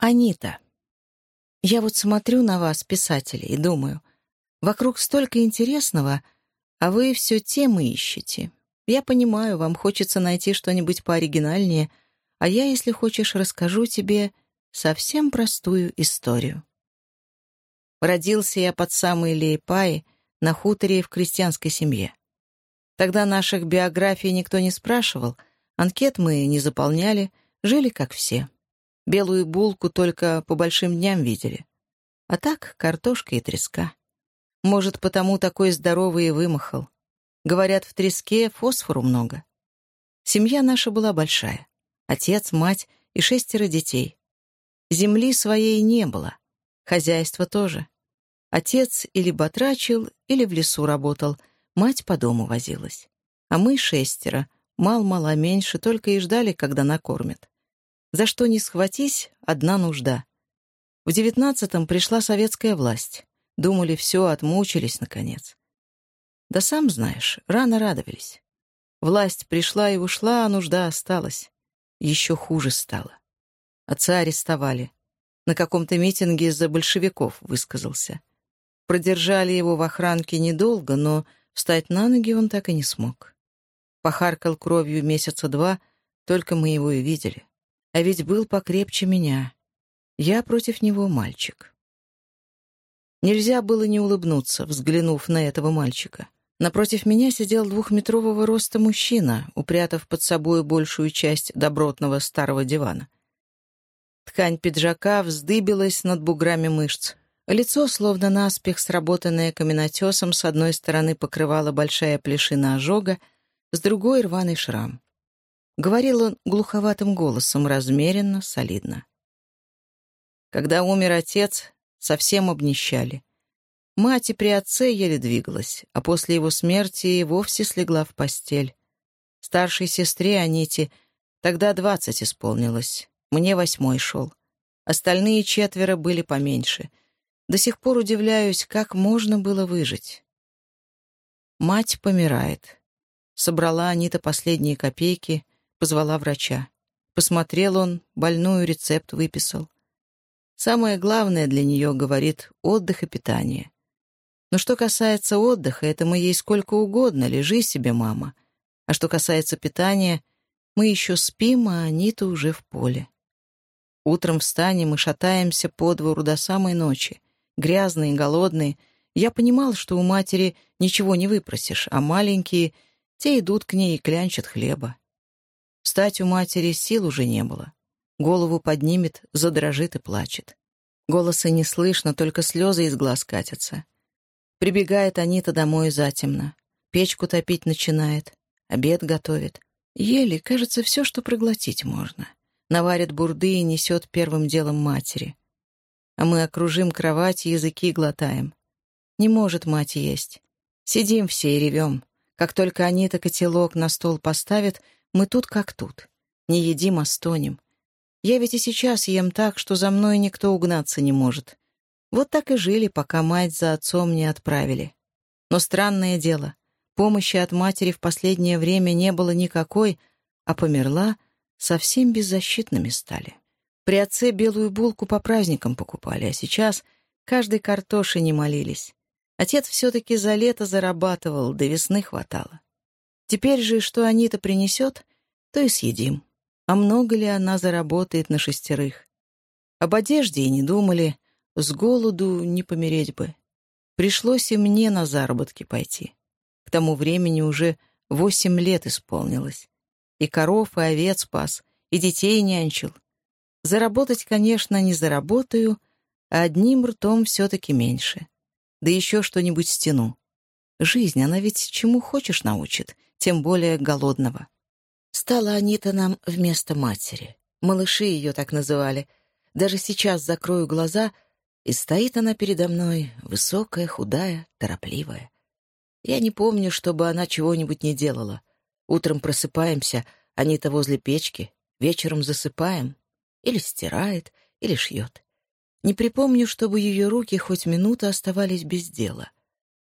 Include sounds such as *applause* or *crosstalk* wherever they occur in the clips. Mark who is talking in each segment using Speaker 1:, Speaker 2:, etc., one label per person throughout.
Speaker 1: Анита. Я вот смотрю на вас, писатели, и думаю, вокруг столько интересного, а вы все темы ищете. Я понимаю, вам хочется найти что-нибудь пооригинальнее, а я, если хочешь, расскажу тебе совсем простую историю. Родился я под самой Лейпаи на хуторе в крестьянской семье. Тогда наших биографий никто не спрашивал, анкет мы не заполняли, жили как все. Белую булку только по большим дням видели. А так картошка и треска. Может, потому такой здоровый и вымахал. Говорят, в треске фосфору много. Семья наша была большая. Отец, мать и шестеро детей. Земли своей не было. Хозяйство тоже. Отец или батрачил, или в лесу работал. Мать по дому возилась. А мы шестеро, мал-мало меньше, только и ждали, когда накормят. За что не схватись, одна нужда. В девятнадцатом пришла советская власть. Думали, все, отмучились, наконец. Да сам знаешь, рано радовались. Власть пришла и ушла, а нужда осталась. Еще хуже стало. Отца арестовали. На каком-то митинге из-за большевиков высказался. Продержали его в охранке недолго, но встать на ноги он так и не смог. Похаркал кровью месяца два, только мы его и видели. А ведь был покрепче меня. Я против него мальчик. Нельзя было не улыбнуться, взглянув на этого мальчика. Напротив меня сидел двухметрового роста мужчина, упрятав под собой большую часть добротного старого дивана. Ткань пиджака вздыбилась над буграми мышц. Лицо, словно наспех сработанное каменотесом, с одной стороны покрывала большая плешина ожога, с другой — рваный шрам. Говорил он глуховатым голосом, размеренно, солидно. Когда умер отец, совсем обнищали. Мать и при отце еле двигалась, а после его смерти и вовсе слегла в постель. Старшей сестре Аните тогда двадцать исполнилось, мне восьмой шел. Остальные четверо были поменьше. До сих пор удивляюсь, как можно было выжить. Мать помирает. Собрала Анита последние копейки, Позвала врача. Посмотрел он, больную рецепт выписал. Самое главное для нее, говорит, отдых и питание. Но что касается отдыха, это мы ей сколько угодно, лежи себе, мама. А что касается питания, мы еще спим, а они-то уже в поле. Утром встанем и шатаемся по двору до самой ночи. Грязные, голодные. Я понимал, что у матери ничего не выпросишь, а маленькие, те идут к ней и клянчат хлеба. Встать у матери сил уже не было. Голову поднимет, задрожит и плачет. Голоса не слышно, только слезы из глаз катятся. Прибегает Анита домой затемно. Печку топить начинает, обед готовит. Еле, кажется, все, что проглотить можно. Наварит бурды и несет первым делом матери. А мы окружим кровать, языки глотаем. Не может мать есть. Сидим все и ревем. Как только Анита котелок на стол поставит, мы тут как тут. Не едим, а стонем. Я ведь и сейчас ем так, что за мной никто угнаться не может. Вот так и жили, пока мать за отцом не отправили. Но странное дело, помощи от матери в последнее время не было никакой, а померла, совсем беззащитными стали. При отце белую булку по праздникам покупали, а сейчас каждой картоши не молились. Отец все-таки за лето зарабатывал, до весны хватало. Теперь же, что Анита принесет, то и съедим. А много ли она заработает на шестерых? Об одежде и не думали, с голоду не помереть бы. Пришлось и мне на заработки пойти. К тому времени уже восемь лет исполнилось. И коров, и овец спас, и детей нянчил. Заработать, конечно, не заработаю, а одним ртом все-таки меньше. Да еще что-нибудь стяну. Жизнь, она ведь чему хочешь научит — тем более голодного. Стала Анита нам вместо матери. Малыши ее так называли. Даже сейчас закрою глаза, и стоит она передо мной, высокая, худая, торопливая. Я не помню, чтобы она чего-нибудь не делала. Утром просыпаемся, Анита возле печки, вечером засыпаем. Или стирает, или шьет. Не припомню, чтобы ее руки хоть минуту оставались без дела.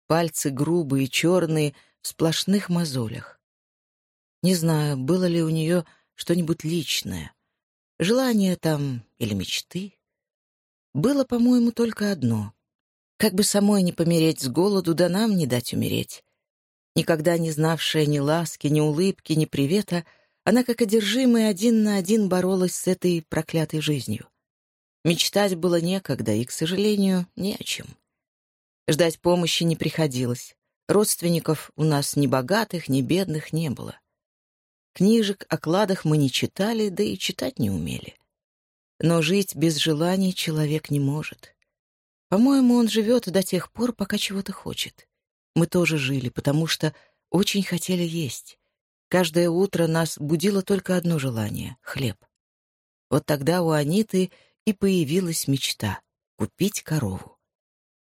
Speaker 1: Пальцы грубые, черные, сплошных мозолях. Не знаю, было ли у нее что-нибудь личное. Желание там или мечты. было, по-моему, только одно. Как бы самой не помереть с голоду, да нам не дать умереть. Никогда не знавшая ни ласки, ни улыбки, ни привета, она, как одержимая, один на один боролась с этой проклятой жизнью. Мечтать было некогда и, к сожалению, не о чем. Ждать помощи не приходилось. Родственников у нас ни богатых, ни бедных не было. Книжек о кладах мы не читали, да и читать не умели. Но жить без желаний человек не может. По-моему, он живет до тех пор, пока чего-то хочет. Мы тоже жили, потому что очень хотели есть. Каждое утро нас будило только одно желание — хлеб. Вот тогда у Аниты и появилась мечта — купить корову.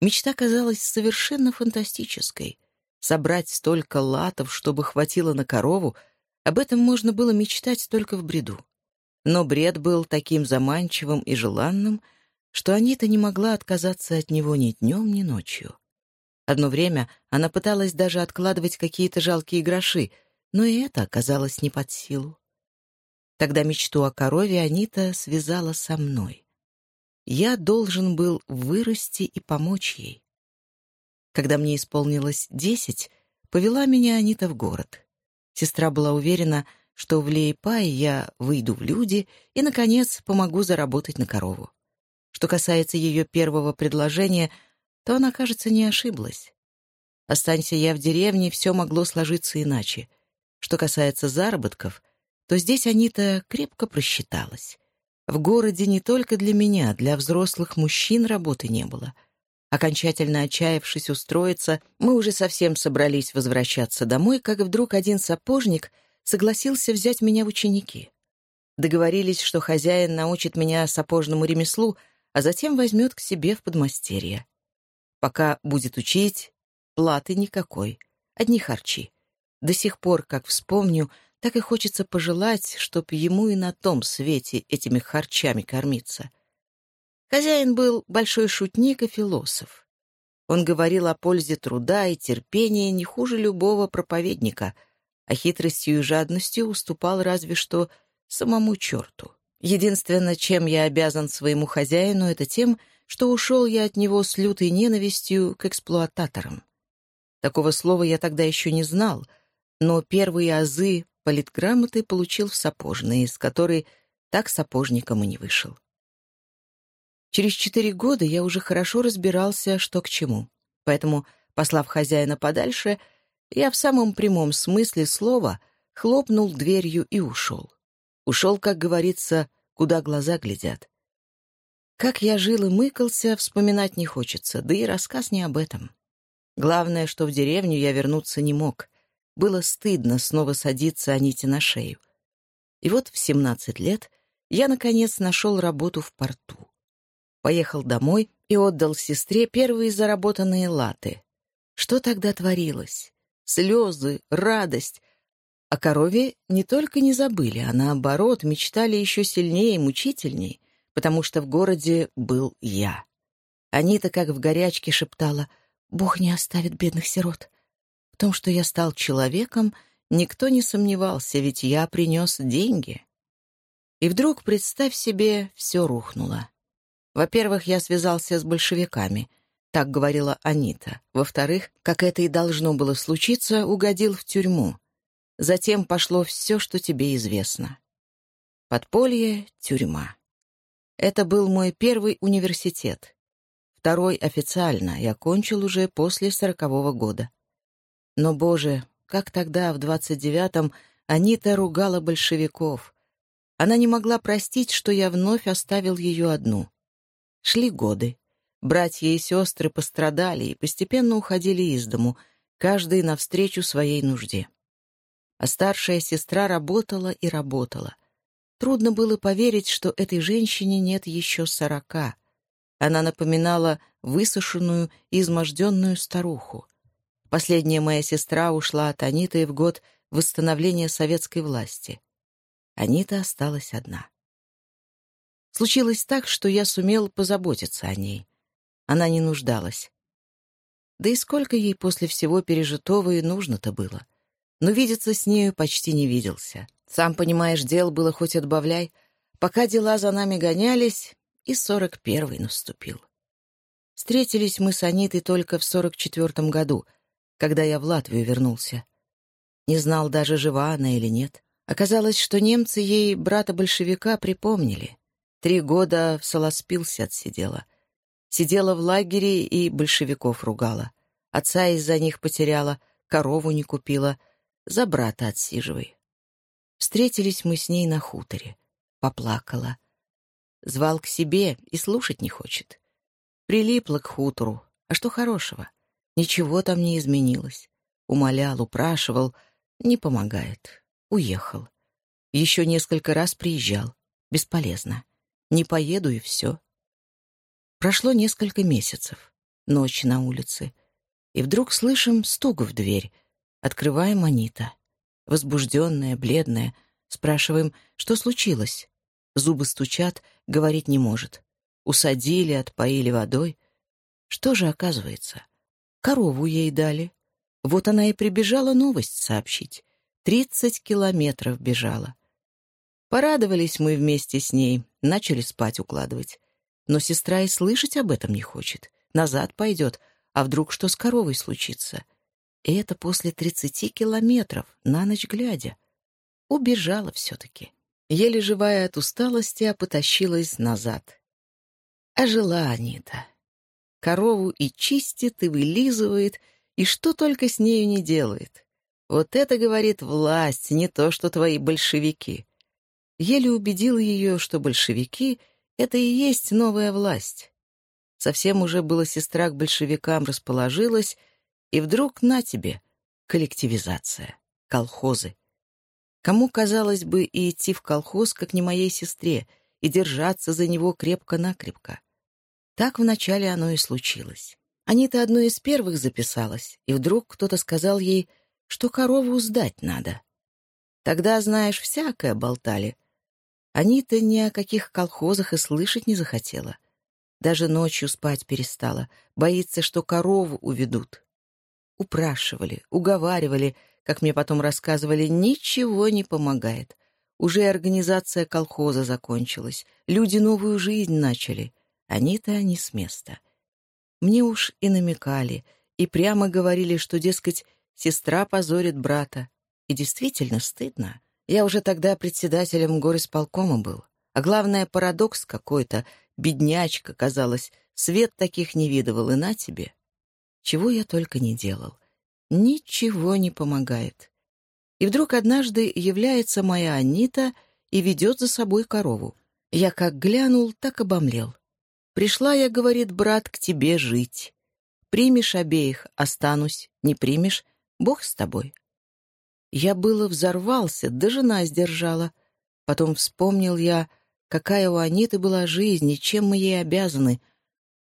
Speaker 1: Мечта казалась совершенно фантастической. Собрать столько латов, чтобы хватило на корову — об этом можно было мечтать только в бреду. Но бред был таким заманчивым и желанным, что Анита не могла отказаться от него ни днем, ни ночью. Одно время она пыталась даже откладывать какие-то жалкие гроши, но и это оказалось не под силу. Тогда мечту о корове Анита связала со мной. Я должен был вырасти и помочь ей. Когда мне исполнилось десять, повела меня Анита в город. Сестра была уверена, что в Лейпае я выйду в люди и, наконец, помогу заработать на корову. Что касается ее первого предложения, то она, кажется, не ошиблась. Останься я в деревне, все могло сложиться иначе. Что касается заработков, то здесь Анита крепко просчиталась. В городе не только для меня, для взрослых мужчин работы не было — Окончательно отчаявшись устроиться, мы уже совсем собрались возвращаться домой, как вдруг один сапожник согласился взять меня в ученики. Договорились, что хозяин научит меня сапожному ремеслу, а затем возьмет к себе в подмастерье. Пока будет учить, платы никакой, одни харчи. До сих пор, как вспомню, так и хочется пожелать, чтоб ему и на том свете этими харчами кормиться — Хозяин был большой шутник и философ. Он говорил о пользе труда и терпения не хуже любого проповедника, а хитростью и жадностью уступал разве что самому черту. Единственное, чем я обязан своему хозяину, это тем, что ушел я от него с лютой ненавистью к эксплуататорам. Такого слова я тогда еще не знал, но первые азы политграмоты получил в сапожной, из которой так сапожником и не вышел. Через четыре года я уже хорошо разбирался, что к чему. Поэтому, послав хозяина подальше, я в самом прямом смысле слова хлопнул дверью и ушел. Ушел, как говорится, куда глаза глядят. Как я жил и мыкался, вспоминать не хочется, да и рассказ не об этом. Главное, что в деревню я вернуться не мог. Было стыдно снова садиться Аните на шею. И вот в семнадцать лет я, наконец, нашел работу в порту поехал домой и отдал сестре первые заработанные латы. Что тогда творилось? Слезы, радость. О корове не только не забыли, а наоборот мечтали еще сильнее и мучительней, потому что в городе был я. Анита, как в горячке, шептала «Бог не оставит бедных сирот». В том, что я стал человеком, никто не сомневался, ведь я принес деньги. И вдруг, представь себе, все рухнуло. Во-первых, я связался с большевиками. Так говорила Анита. Во-вторых, как это и должно было случиться, угодил в тюрьму. Затем пошло все, что тебе известно. Подполье, тюрьма. Это был мой первый университет. Второй официально, я окончил уже после сорокового года. Но, боже, как тогда, в двадцать девятом, Анита ругала большевиков. Она не могла простить, что я вновь оставил ее одну. Шли годы. Братья и сестры пострадали и постепенно уходили из дому, каждый навстречу своей нужде. А старшая сестра работала и работала. Трудно было поверить, что этой женщине нет еще сорока. Она напоминала высушенную изможденную старуху. Последняя моя сестра ушла от Аниты в год восстановления советской власти. Анита осталась одна. Случилось так, что я сумел позаботиться о ней. Она не нуждалась. Да и сколько ей после всего пережитого и нужно-то было. Но видеться с нею почти не виделся. Сам понимаешь, дел было хоть отбавляй. Пока дела за нами гонялись, и сорок первый наступил. Встретились мы с Анитой только в сорок четвертом году, когда я в Латвию вернулся. Не знал даже, жива она или нет. Оказалось, что немцы ей брата-большевика припомнили. Три года в Солоспилсе отсидела. Сидела в лагере и большевиков ругала. Отца из-за них потеряла, корову не купила. За брата отсиживай. Встретились мы с ней на хуторе. Поплакала. Звал к себе и слушать не хочет. Прилипла к хутору. А что хорошего? Ничего там не изменилось. Умолял, упрашивал. Не помогает. Уехал. Еще несколько раз приезжал. Бесполезно. Не поеду и все. Прошло несколько месяцев. Ночь на улице. И вдруг слышим стук в дверь. Открываем Анита. Возбужденная, бледная. Спрашиваем, что случилось. Зубы стучат, говорить не может. Усадили, отпоили водой. Что же оказывается? Корову ей дали. Вот она и прибежала новость сообщить. Тридцать километров бежала. Порадовались мы вместе с ней, начали спать укладывать. Но сестра и слышать об этом не хочет. Назад пойдет, а вдруг что с коровой случится? И это после тридцати километров, на ночь глядя. Убежала все-таки. Еле живая от усталости, а потащилась назад. А жила Анита. Корову и чистит, и вылизывает, и что только с нею не делает. Вот это, говорит, власть, не то, что твои большевики. Еле убедил ее, что большевики — это и есть новая власть. Совсем уже была сестра к большевикам расположилась, и вдруг на тебе — коллективизация, колхозы. Кому, казалось бы, и идти в колхоз, как не моей сестре, и держаться за него крепко-накрепко. Так вначале оно и случилось. Анита одной из первых записалась, и вдруг кто-то сказал ей, что корову сдать надо. Тогда, знаешь, всякое болтали. Анита ни о каких колхозах и слышать не захотела. Даже ночью спать перестала, боится, что корову уведут. Упрашивали, уговаривали, как мне потом рассказывали, ничего не помогает. Уже организация колхоза закончилась, люди новую жизнь начали — они-то они с места. Мне уж и намекали, и прямо говорили, что, дескать, сестра позорит брата. И действительно стыдно. Я уже тогда председателем горисполкома был. А главное, парадокс какой-то. Беднячка, казалось, свет таких не видывал, и на тебе. Чего я только не делал. Ничего не помогает. И вдруг однажды является моя Анита и ведет за собой корову. Я как глянул, так обомлел. Пришла я, говорит брат, к тебе жить. Примешь обеих, останусь. Не примешь, Бог с тобой. Я было взорвался, да жена сдержала. Потом вспомнил я, какая у Аниты была жизнь и чем мы ей обязаны.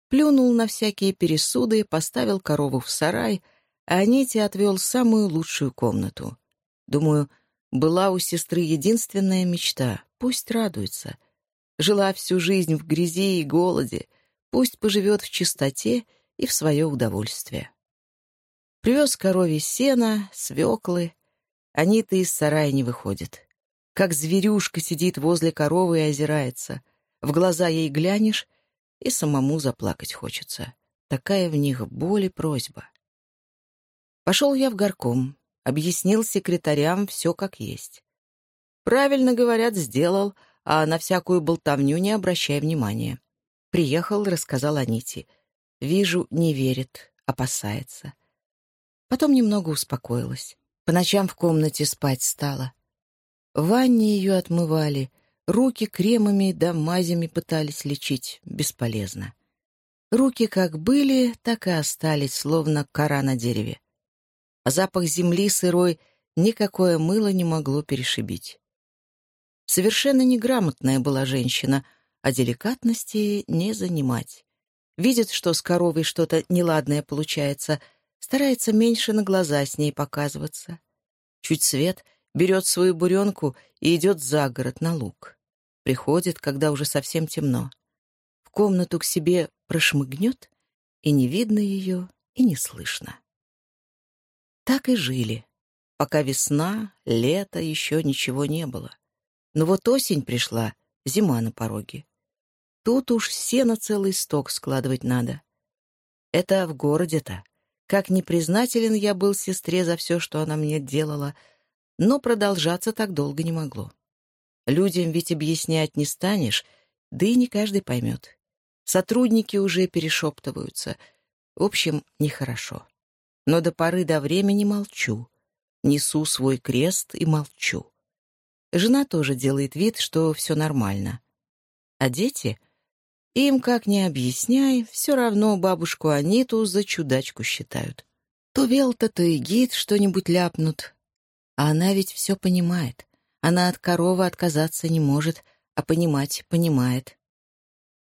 Speaker 1: Плюнул на всякие пересуды, поставил корову в сарай, а Аните отвел самую лучшую комнату. Думаю, была у сестры единственная мечта — пусть радуется — Жила всю жизнь в грязи и голоде, пусть поживет в чистоте и в свое удовольствие. Привез корове сена, свеклы. Они-то из сарая не выходят. Как зверюшка сидит возле коровы и озирается. В глаза ей глянешь, и самому заплакать хочется. Такая в них боль и просьба. Пошел я в горком, объяснил секретарям все как есть. Правильно, говорят, сделал — а на всякую болтовню не обращай внимания. Приехал, рассказал Аните. Вижу, не верит, опасается. Потом немного успокоилась. По ночам в комнате спать стала. В ванне ее отмывали, руки кремами да мазями пытались лечить. Бесполезно. Руки как были, так и остались, словно кора на дереве. А запах земли сырой никакое мыло не могло перешибить. Совершенно неграмотная была женщина, а деликатности не занимать. Видит, что с коровой что-то неладное получается, старается меньше на глаза с ней показываться. Чуть свет, берет свою буренку и идет за город на луг. Приходит, когда уже совсем темно. В комнату к себе прошмыгнет, и не видно ее, и не слышно. Так и жили, пока весна, лето, еще ничего не было. Но вот осень пришла, зима на пороге. Тут уж все на целый сток складывать надо. Это в городе-то. Как непризнателен я был сестре за все, что она мне делала, но продолжаться так долго не могло. Людям ведь объяснять не станешь, да и не каждый поймет. Сотрудники уже перешептываются. В общем, нехорошо. Но до поры до времени молчу. Несу свой крест и молчу. Жена тоже делает вид, что все нормально. А дети? Им, как ни объясняй, все равно бабушку Аниту за чудачку считают. То Велта, то и Гид что-нибудь ляпнут. А она ведь все понимает. Она от коровы отказаться не может, а понимать понимает.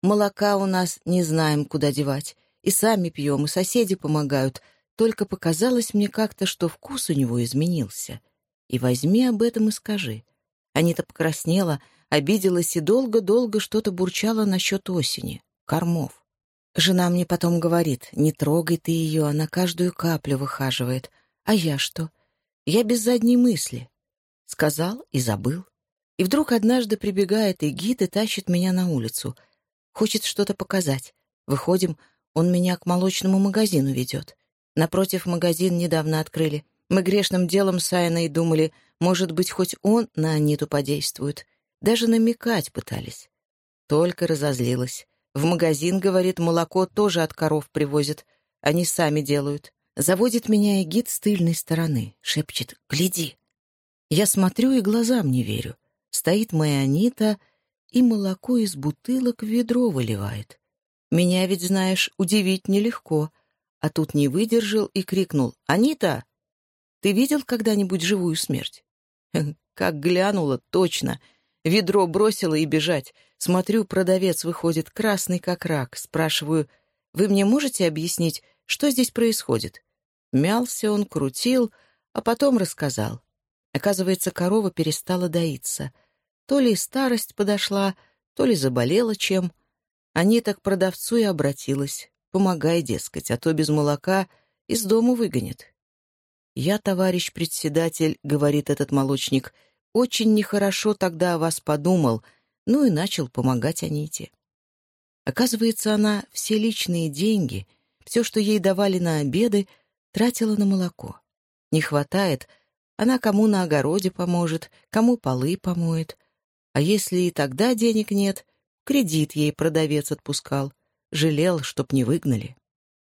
Speaker 1: Молока у нас не знаем, куда девать. И сами пьем, и соседи помогают. Только показалось мне как-то, что вкус у него изменился. И возьми об этом и скажи. Анита покраснела, обиделась и долго-долго что-то бурчала насчет осени, кормов. Жена мне потом говорит, не трогай ты ее, она каждую каплю выхаживает. А я что? Я без задней мысли. Сказал и забыл. И вдруг однажды прибегает и гид и тащит меня на улицу. Хочет что-то показать. Выходим, он меня к молочному магазину ведет. Напротив магазин недавно открыли. Мы грешным делом с Айной думали, может быть, хоть он на Аниту подействует. Даже намекать пытались. Только разозлилась. В магазин, говорит, молоко тоже от коров привозят. Они сами делают. Заводит меня и гид с тыльной стороны. Шепчет «Гляди». Я смотрю и глазам не верю. Стоит моя Анита и молоко из бутылок в ведро выливает. Меня ведь, знаешь, удивить нелегко. А тут не выдержал и крикнул «Анита, ты видел когда-нибудь живую смерть?» *laughs* Как глянула, точно. Ведро бросила и бежать. Смотрю, продавец выходит красный как рак. Спрашиваю, «Вы мне можете объяснить, что здесь происходит?» Мялся он, крутил, а потом рассказал. Оказывается, корова перестала доиться. То ли старость подошла, то ли заболела чем. Анита к продавцу и обратилась. Помогай, дескать, а то без молока из дому выгонят. «Я, товарищ председатель», — говорит этот молочник, — «очень нехорошо тогда о вас подумал, ну и начал помогать Аните». Оказывается, она все личные деньги, все, что ей давали на обеды, тратила на молоко. Не хватает, она кому на огороде поможет, кому полы помоет. А если и тогда денег нет, кредит ей продавец отпускал. Жалел, чтоб не выгнали.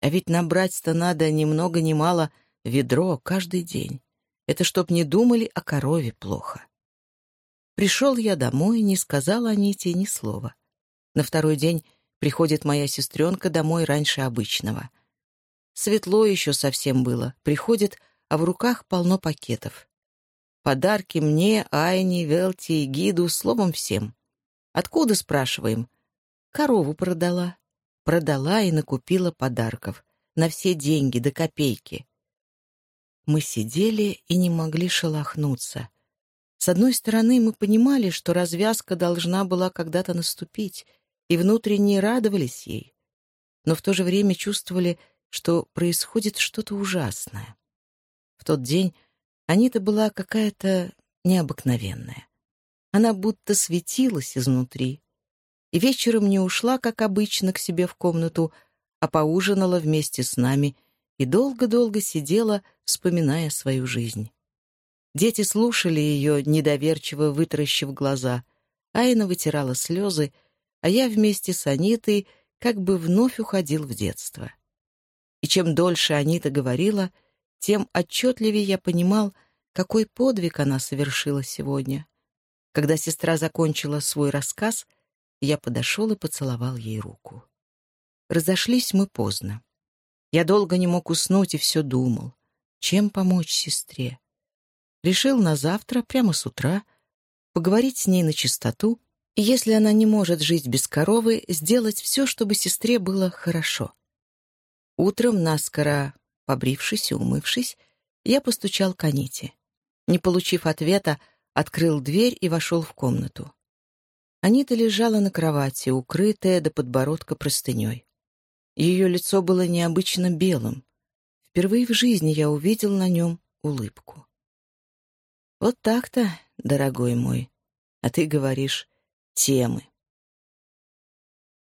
Speaker 1: А ведь набрать-то надо ни много ни мало — Ведро каждый день. Это чтоб не думали о корове плохо. Пришел я домой, не сказала Аните ни слова. На второй день приходит моя сестренка домой раньше обычного. Светло еще совсем было. Приходит, а в руках полно пакетов. Подарки мне, Айне, Велти и Гиду, словом, всем. Откуда, спрашиваем? Корову продала. Продала и накупила подарков. На все деньги, до копейки. Мы сидели и не могли шелохнуться. С одной стороны, мы понимали, что развязка должна была когда-то наступить, и внутренне радовались ей, но в то же время чувствовали, что происходит что-то ужасное. В тот день Анита была какая-то необыкновенная. Она будто светилась изнутри. И вечером не ушла, как обычно, к себе в комнату, а поужинала вместе с нами и долго-долго сидела, вспоминая свою жизнь. Дети слушали ее, недоверчиво вытаращив глаза. Айна вытирала слезы, а я вместе с Анитой как бы вновь уходил в детство. И чем дольше Анита говорила, тем отчетливее я понимал, какой подвиг она совершила сегодня. Когда сестра закончила свой рассказ, я подошел и поцеловал ей руку. Разошлись мы поздно. Я долго не мог уснуть и все думал, чем помочь сестре. Решил на завтра, прямо с утра, поговорить с ней на чистоту, и если она не может жить без коровы, сделать все, чтобы сестре было хорошо. Утром, наскоро побрившись и умывшись, я постучал к Аните. Не получив ответа, открыл дверь и вошел в комнату. Анита лежала на кровати, укрытая до подбородка простыней. Ее лицо было необычно белым. Впервые в жизни я увидел на нем улыбку. «Вот так-то, дорогой мой, а ты говоришь, темы».